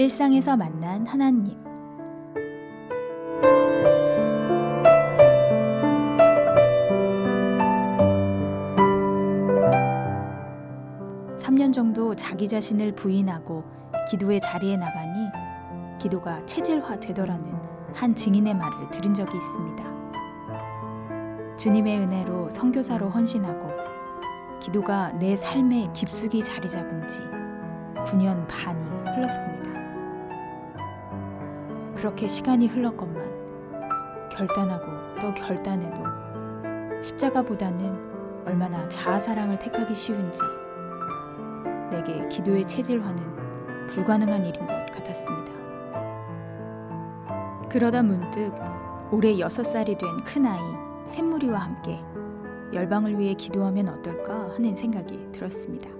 일상에서 만난 하나님. 삼년 정도 자기 자신을 부인하고 기도의 자리에 나가니 기도가 체질화 되더라는 한 증인의 말을 들은 적이 있습니다. 주님의 은혜로 선교사로 헌신하고 기도가 내 삶에 깊숙이 자리 잡은 지 9년 반이 흘렀습니다. 그렇게 시간이 흘렀건만 결단하고 또 결단해도 십자가보다는 얼마나 자아사랑을 택하기 쉬운지 내게 기도의 체질화는 불가능한 일인 것 같았습니다. 그러다 문득 올해 6살이 된 큰아이 샘무리와 함께 열방을 위해 기도하면 어떨까 하는 생각이 들었습니다.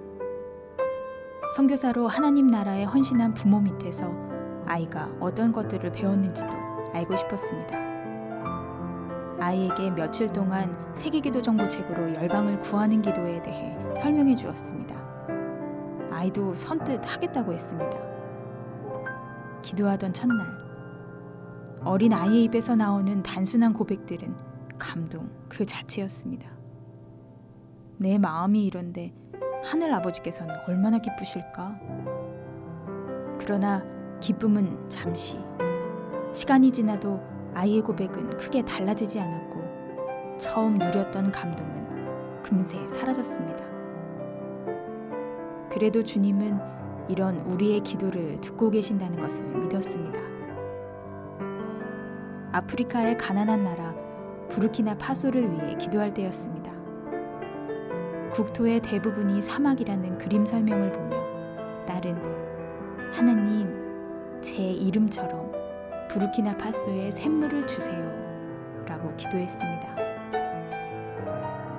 선교사로 하나님 나라에 헌신한 부모 밑에서 아이가 어떤 것들을 배웠는지도 알고 싶었습니다. 아이에게 며칠 동안 세계기도 정보책으로 열방을 구하는 기도에 대해 설명해 주었습니다. 아이도 선뜻 하겠다고 했습니다. 기도하던 첫날, 어린 아이의 입에서 나오는 단순한 고백들은 감동 그 자체였습니다. 내 마음이 이런데 하늘 아버지께서는 얼마나 기쁘실까? 그러나 기쁨은 잠시. 시간이 지나도 아이의 고백은 크게 달라지지 않았고 처음 누렸던 감동은 금세 사라졌습니다. 그래도 주님은 이런 우리의 기도를 듣고 계신다는 것을 믿었습니다. 아프리카의 가난한 나라 부르키나 파소를 위해 기도할 때였습니다. 국토의 대부분이 사막이라는 그림 설명을 보며 딸은 하나님 제 이름처럼 부르키나 파소에 샘물을 주세요 라고 기도했습니다.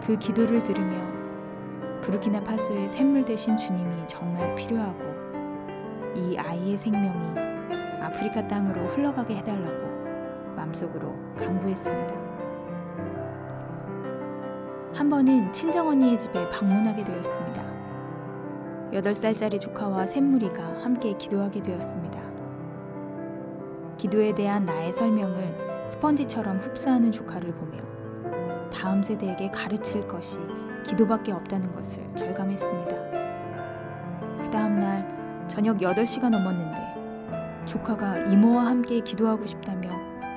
그 기도를 들으며 부르키나 파소의 샘물 대신 주님이 정말 필요하고 이 아이의 생명이 아프리카 땅으로 흘러가게 해달라고 마음속으로 강구했습니다. 한 번은 친정언니의 집에 방문하게 되었습니다. 8살짜리 조카와 샘무리가 함께 기도하게 되었습니다. 기도에 대한 나의 설명을 스펀지처럼 흡수하는 조카를 보며 다음 세대에게 가르칠 것이 기도밖에 없다는 것을 절감했습니다. 그 다음 날 저녁 8시가 넘었는데 조카가 이모와 함께 기도하고 싶다며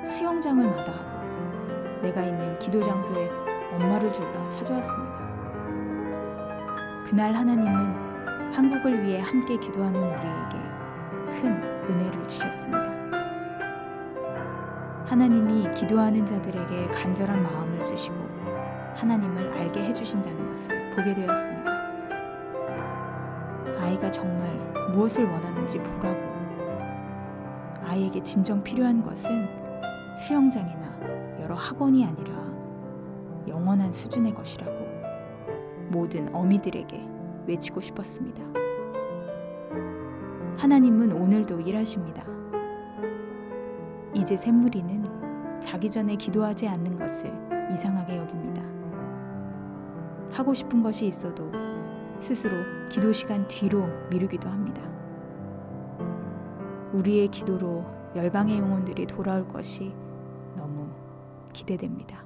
수영장을 마다하고 내가 있는 기도 장소에 엄마를 졸라 찾아왔습니다. 그날 하나님은 한국을 위해 함께 기도하는 우리에게 큰 은혜를 주셨습니다. 하나님이 기도하는 자들에게 간절한 마음을 주시고 하나님을 알게 해주신다는 것을 보게 되었습니다. 아이가 정말 무엇을 원하는지 보라고. 아이에게 진정 필요한 것은 수영장이나 여러 학원이 아니라 영원한 수준의 것이라고 모든 어미들에게 외치고 싶었습니다. 하나님은 오늘도 일하십니다. 이제 샘무리는 자기 전에 기도하지 않는 것을 이상하게 여깁니다. 하고 싶은 것이 있어도 스스로 기도 시간 뒤로 미루기도 합니다. 우리의 기도로 열방의 영혼들이 돌아올 것이 너무 기대됩니다.